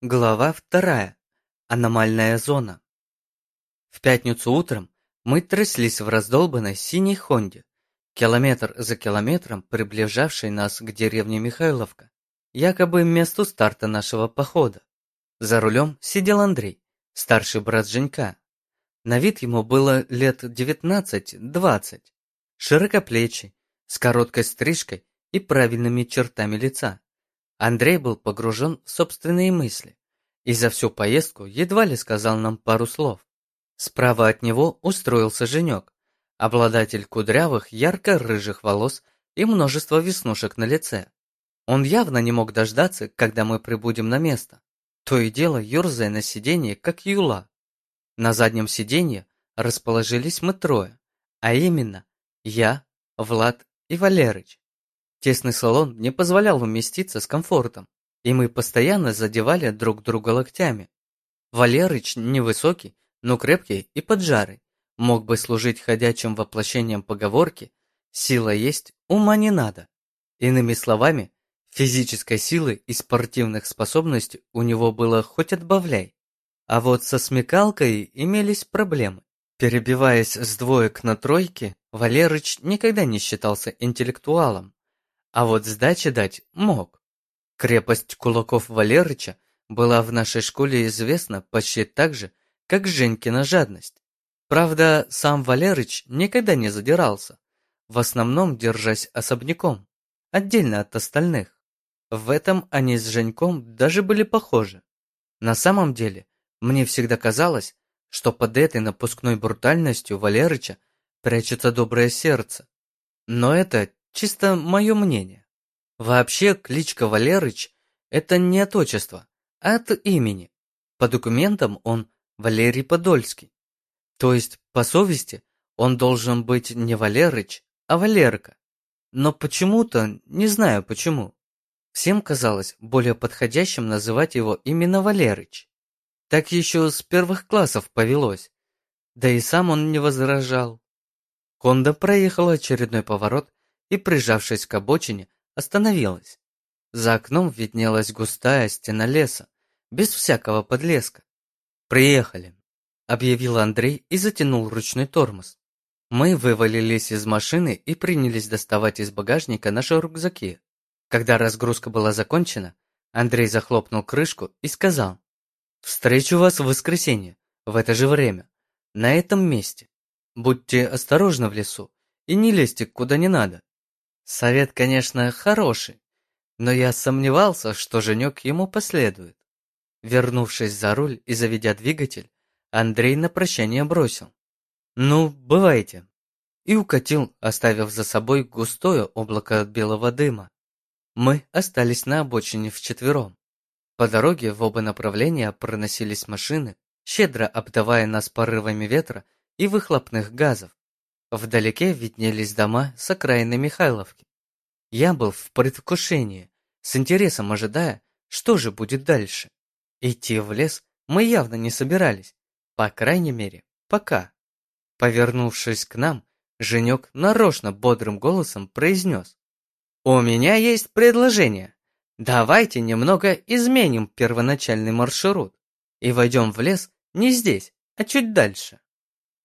Глава вторая. Аномальная зона. В пятницу утром мы тряслись в раздолбанной синей Хонде, километр за километром приближавшей нас к деревне Михайловка, якобы месту старта нашего похода. За рулем сидел Андрей, старший брат Женька. На вид ему было лет 19-20, широкоплечий, с короткой стрижкой и правильными чертами лица. Андрей был погружен в собственные мысли и за всю поездку едва ли сказал нам пару слов. Справа от него устроился Женек, обладатель кудрявых, ярко-рыжих волос и множества веснушек на лице. Он явно не мог дождаться, когда мы прибудем на место, то и дело ерзая на сиденье, как юла. На заднем сиденье расположились мы трое, а именно я, Влад и Валерыч. Тесный салон не позволял уместиться с комфортом, и мы постоянно задевали друг друга локтями. Валерыч невысокий, но крепкий и поджарый, мог бы служить ходячим воплощением поговорки «сила есть, ума не надо». Иными словами, физической силы и спортивных способностей у него было хоть отбавляй. А вот со смекалкой имелись проблемы. Перебиваясь с двоек на тройки, Валерыч никогда не считался интеллектуалом. А вот сдачи дать мог. Крепость кулаков Валерыча была в нашей школе известна почти так же, как Женькина жадность. Правда, сам Валерыч никогда не задирался, в основном держась особняком, отдельно от остальных. В этом они с Женьком даже были похожи. На самом деле, мне всегда казалось, что под этой напускной брутальностью Валерыча прячется доброе сердце. Но это Чисто мое мнение. Вообще, кличка Валерыч – это не от отчества, а от имени. По документам он Валерий Подольский. То есть, по совести, он должен быть не Валерыч, а Валерка. Но почему-то, не знаю почему, всем казалось более подходящим называть его именно Валерыч. Так еще с первых классов повелось. Да и сам он не возражал. Хонда проехала очередной поворот и, прижавшись к обочине, остановилась. За окном виднелась густая стена леса, без всякого подлеска. «Приехали», — объявил Андрей и затянул ручной тормоз. Мы вывалились из машины и принялись доставать из багажника наши рюкзаки. Когда разгрузка была закончена, Андрей захлопнул крышку и сказал, «Встречу вас в воскресенье, в это же время, на этом месте. Будьте осторожны в лесу и не лезьте куда не надо. Совет, конечно, хороший, но я сомневался, что Женек ему последует. Вернувшись за руль и заведя двигатель, Андрей на прощание бросил. «Ну, бывайте!» и укатил, оставив за собой густое облако белого дыма. Мы остались на обочине вчетвером. По дороге в оба направления проносились машины, щедро обдавая нас порывами ветра и выхлопных газов. Вдалеке виднелись дома с окраины Михайловки. Я был в предвкушении, с интересом ожидая, что же будет дальше. Идти в лес мы явно не собирались, по крайней мере, пока. Повернувшись к нам, Женек нарочно бодрым голосом произнес. «У меня есть предложение. Давайте немного изменим первоначальный маршрут и войдем в лес не здесь, а чуть дальше».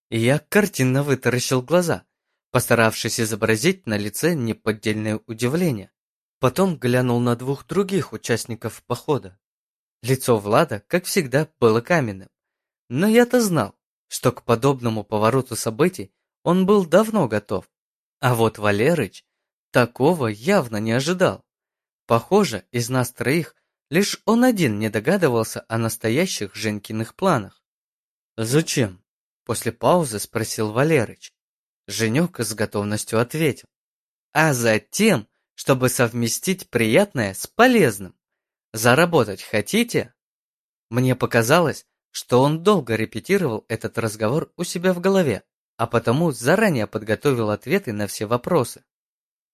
Я картинно вытаращил глаза, постаравшись изобразить на лице неподдельное удивление. Потом глянул на двух других участников похода. Лицо Влада, как всегда, было каменным. Но я-то знал, что к подобному повороту событий он был давно готов. А вот Валерыч такого явно не ожидал. Похоже, из нас троих лишь он один не догадывался о настоящих Женькиных планах. «Зачем?» После паузы спросил Валерыч. Женек с готовностью ответил. А затем, чтобы совместить приятное с полезным. Заработать хотите? Мне показалось, что он долго репетировал этот разговор у себя в голове, а потому заранее подготовил ответы на все вопросы.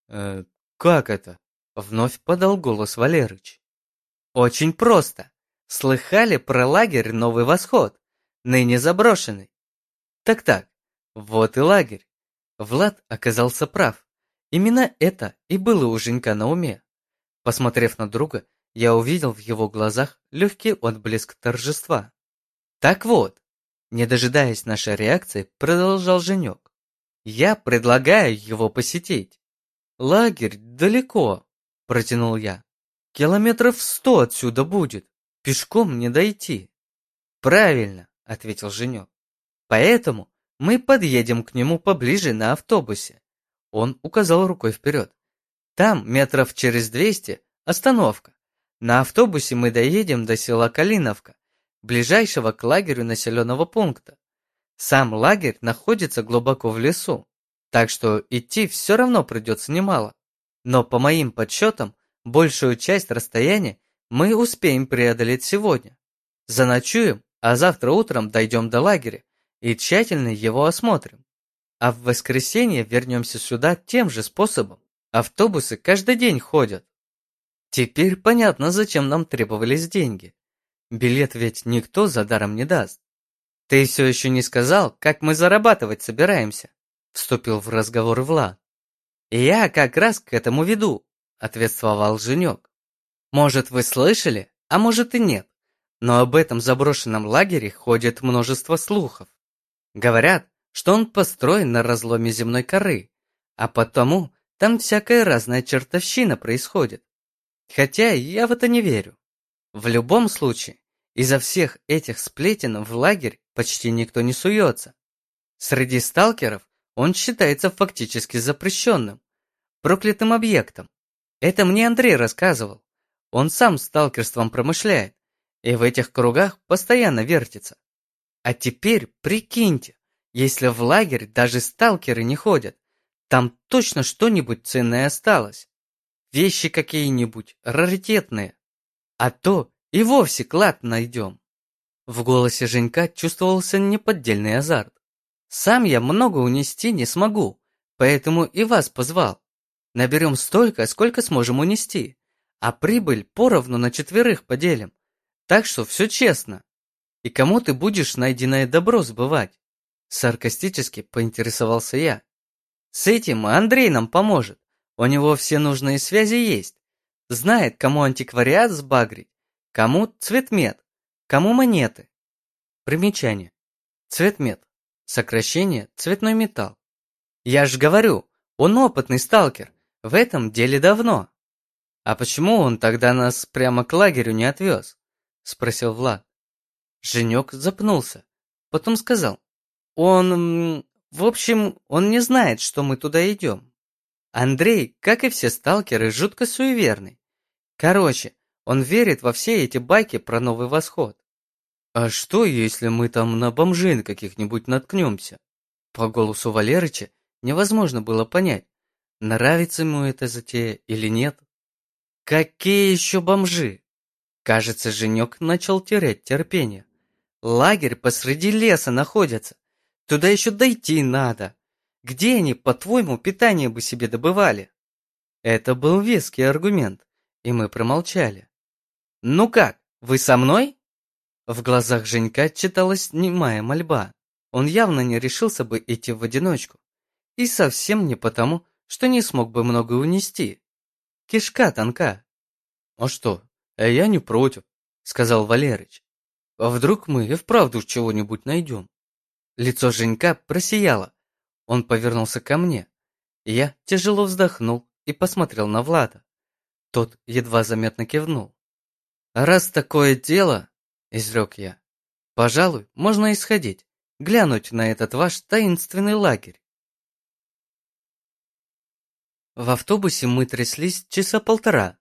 «Э, «Как это?» — вновь подал голос Валерыч. «Очень просто. Слыхали про лагерь «Новый восход», ныне заброшенный? Так-так, вот и лагерь. Влад оказался прав. Именно это и было у Женька на уме. Посмотрев на друга, я увидел в его глазах легкий отблеск торжества. Так вот, не дожидаясь нашей реакции, продолжал Женек. Я предлагаю его посетить. Лагерь далеко, протянул я. Километров сто отсюда будет. Пешком не дойти. Правильно, ответил Женек. Поэтому мы подъедем к нему поближе на автобусе. Он указал рукой вперед. Там, метров через двести, остановка. На автобусе мы доедем до села Калиновка, ближайшего к лагерю населенного пункта. Сам лагерь находится глубоко в лесу, так что идти все равно придется немало. Но по моим подсчетам, большую часть расстояния мы успеем преодолеть сегодня. Заночуем, а завтра утром дойдем до лагеря и тщательно его осмотрим. А в воскресенье вернемся сюда тем же способом. Автобусы каждый день ходят. Теперь понятно, зачем нам требовались деньги. Билет ведь никто за даром не даст. Ты все еще не сказал, как мы зарабатывать собираемся, вступил в разговор Влад. Я как раз к этому веду, ответствовал Женек. Может, вы слышали, а может и нет, но об этом заброшенном лагере ходит множество слухов. Говорят, что он построен на разломе земной коры, а потому там всякая разная чертовщина происходит. Хотя я в это не верю. В любом случае, из-за всех этих сплетен в лагерь почти никто не суется. Среди сталкеров он считается фактически запрещенным, проклятым объектом. Это мне Андрей рассказывал. Он сам сталкерством промышляет и в этих кругах постоянно вертится. А теперь прикиньте, если в лагерь даже сталкеры не ходят, там точно что-нибудь ценное осталось. Вещи какие-нибудь, раритетные. А то и вовсе клад найдем. В голосе Женька чувствовался неподдельный азарт. Сам я много унести не смогу, поэтому и вас позвал. Наберем столько, сколько сможем унести, а прибыль поровну на четверых поделим. Так что все честно. И кому ты будешь найденное добро сбывать? Саркастически поинтересовался я. С этим Андрей нам поможет. У него все нужные связи есть. Знает, кому антиквариат сбагрить, кому цветмет, кому монеты. Примечание. Цветмет. Сокращение цветной металл. Я ж говорю, он опытный сталкер, в этом деле давно. А почему он тогда нас прямо к лагерю не отвез? Спросил Влад. Женек запнулся, потом сказал. Он, в общем, он не знает, что мы туда идем. Андрей, как и все сталкеры, жутко суеверный. Короче, он верит во все эти байки про новый восход. А что, если мы там на бомжин каких-нибудь наткнемся? По голосу Валерыча невозможно было понять, нравится ему эта затея или нет. Какие еще бомжи? Кажется, Женек начал терять терпение. Лагерь посреди леса находится. Туда еще дойти надо. Где они, по-твоему, питание бы себе добывали? Это был веский аргумент, и мы промолчали. Ну как, вы со мной? В глазах Женька читалась немая мольба. Он явно не решился бы идти в одиночку. И совсем не потому, что не смог бы много унести. Кишка тонка. А что, я не против, сказал Валерыч. А вдруг мы и вправду чего-нибудь найдем? Лицо Женька просияло, он повернулся ко мне. Я тяжело вздохнул и посмотрел на Влада. Тот едва заметно кивнул. «Раз такое дело, — изрек я, — пожалуй, можно исходить, глянуть на этот ваш таинственный лагерь». В автобусе мы тряслись часа полтора.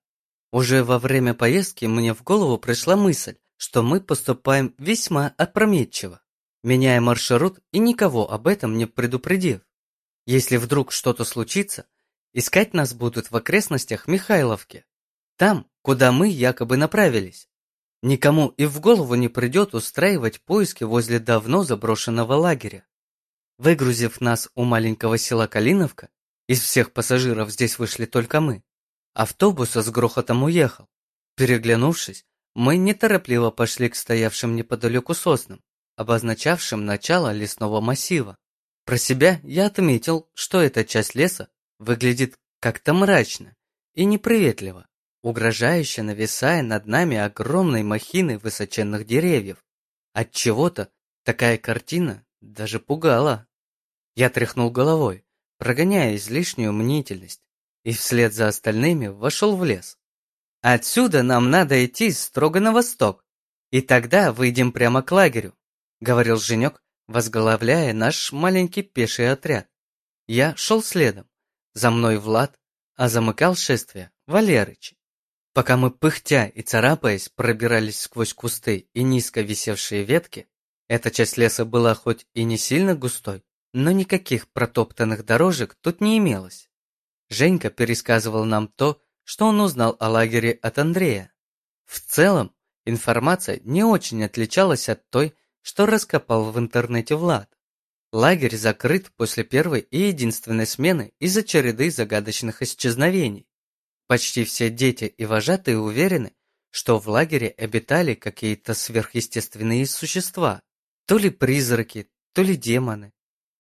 Уже во время поездки мне в голову пришла мысль, что мы поступаем весьма опрометчиво меняя маршрут и никого об этом не предупредив. Если вдруг что-то случится, искать нас будут в окрестностях Михайловки, там, куда мы якобы направились. Никому и в голову не придет устраивать поиски возле давно заброшенного лагеря. Выгрузив нас у маленького села Калиновка, из всех пассажиров здесь вышли только мы, автобус с грохотом уехал. Переглянувшись, мы неторопливо пошли к стоявшим неподалеку соснам обозначавшим начало лесного массива. Про себя я отметил, что эта часть леса выглядит как-то мрачно и неприветливо. угрожающе нависая над нами огромной махины высоченных деревьев. От чего-то такая картина даже пугала. Я тряхнул головой, прогоняя излишнюю мнительность, и вслед за остальными вошел в лес. Отсюда нам надо идти строго на восток, и тогда выйдем прямо к лагерю, говорил Женек, возглавляя наш маленький пеший отряд. Я шел следом, за мной Влад, а замыкал шествие Валерыч. Пока мы пыхтя и царапаясь пробирались сквозь кусты и низко висевшие ветки, эта часть леса была хоть и не сильно густой, но никаких протоптанных дорожек тут не имелось. Женька пересказывал нам то, что он узнал о лагере от Андрея. В целом, информация не очень отличалась от той, что раскопал в интернете Влад. Лагерь закрыт после первой и единственной смены из-за череды загадочных исчезновений. Почти все дети и вожатые уверены, что в лагере обитали какие-то сверхъестественные существа, то ли призраки, то ли демоны.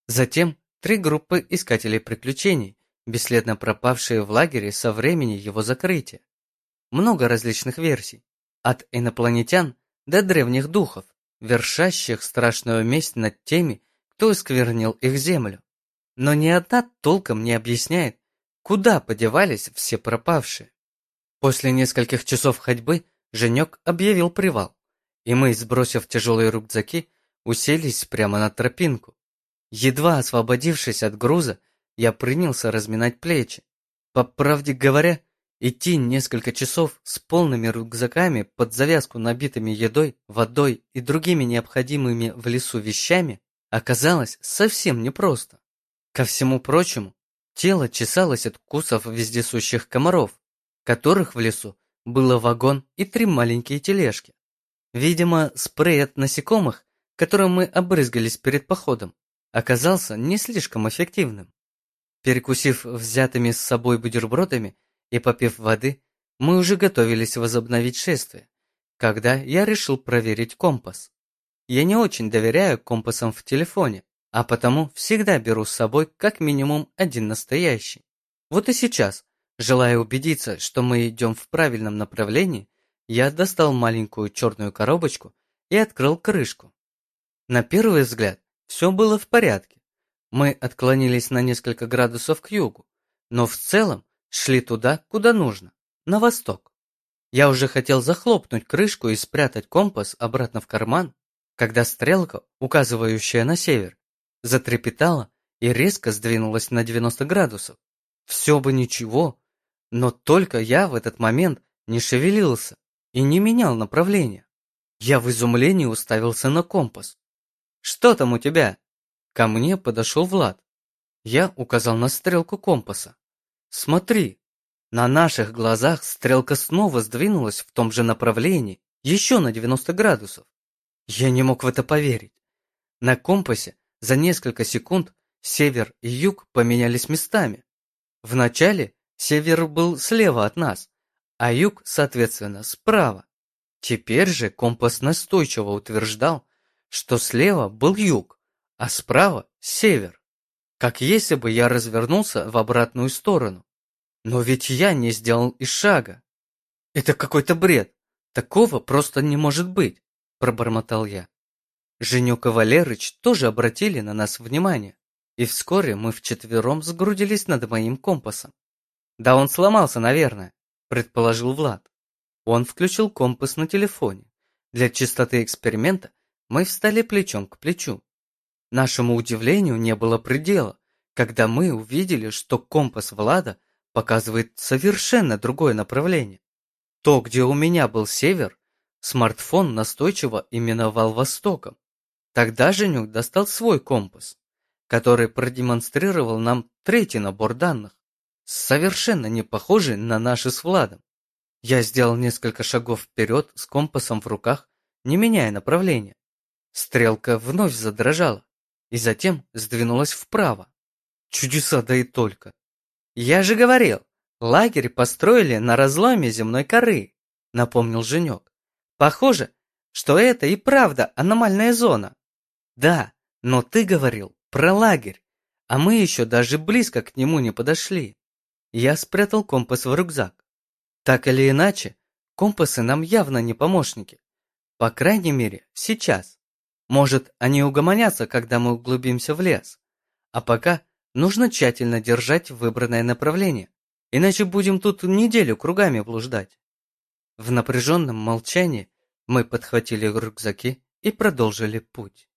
Затем три группы искателей приключений, бесследно пропавшие в лагере со времени его закрытия. Много различных версий, от инопланетян до древних духов, вершащих страшную месть над теми, кто осквернил их землю. Но ни одна толком не объясняет, куда подевались все пропавшие. После нескольких часов ходьбы Женек объявил привал, и мы, сбросив тяжелые рюкзаки, уселись прямо на тропинку. Едва освободившись от груза, я принялся разминать плечи. По правде говоря, идти несколько часов с полными рюкзаками под завязку набитыми едой, водой и другими необходимыми в лесу вещами оказалось совсем непросто. Ко всему прочему, тело чесалось от кусов вездесущих комаров, которых в лесу было вагон и три маленькие тележки. Видимо, спрей от насекомых, которым мы обрызгались перед походом, оказался не слишком эффективным. Перекусив взятыми с собой бутербродами и попив воды, мы уже готовились возобновить шествие, когда я решил проверить компас. Я не очень доверяю компасам в телефоне, а потому всегда беру с собой как минимум один настоящий. Вот и сейчас, желая убедиться, что мы идем в правильном направлении, я достал маленькую черную коробочку и открыл крышку. На первый взгляд все было в порядке. Мы отклонились на несколько градусов к югу, но в целом шли туда, куда нужно, на восток. Я уже хотел захлопнуть крышку и спрятать компас обратно в карман, когда стрелка, указывающая на север, затрепетала и резко сдвинулась на 90 градусов. Все бы ничего, но только я в этот момент не шевелился и не менял направления. Я в изумлении уставился на компас. «Что там у тебя?» Ко мне подошел Влад. Я указал на стрелку компаса. «Смотри!» На наших глазах стрелка снова сдвинулась в том же направлении, еще на 90 градусов. Я не мог в это поверить. На компасе за несколько секунд север и юг поменялись местами. Вначале север был слева от нас, а юг, соответственно, справа. Теперь же компас настойчиво утверждал, что слева был юг, а справа север. Как если бы я развернулся в обратную сторону. Но ведь я не сделал и шага. Это какой-то бред. Такого просто не может быть пробормотал я. Женек и Валерыч тоже обратили на нас внимание, и вскоре мы вчетвером сгрудились над моим компасом. «Да он сломался, наверное», – предположил Влад. Он включил компас на телефоне. Для чистоты эксперимента мы встали плечом к плечу. Нашему удивлению не было предела, когда мы увидели, что компас Влада показывает совершенно другое направление. То, где у меня был север, Смартфон настойчиво именовал Востоком. Тогда Женюк достал свой компас, который продемонстрировал нам третий набор данных, совершенно не похожий на наши с Владом. Я сделал несколько шагов вперед с компасом в руках, не меняя направления. Стрелка вновь задрожала и затем сдвинулась вправо. Чудеса да и только. Я же говорил, лагерь построили на разломе земной коры, напомнил Женек. Похоже, что это и правда аномальная зона. Да, но ты говорил про лагерь, а мы еще даже близко к нему не подошли. Я спрятал компас в рюкзак. Так или иначе, компасы нам явно не помощники. По крайней мере, сейчас. Может, они угомонятся, когда мы углубимся в лес. А пока нужно тщательно держать выбранное направление, иначе будем тут неделю кругами блуждать. В напряженном молчании мы подхватили рюкзаки и продолжили путь.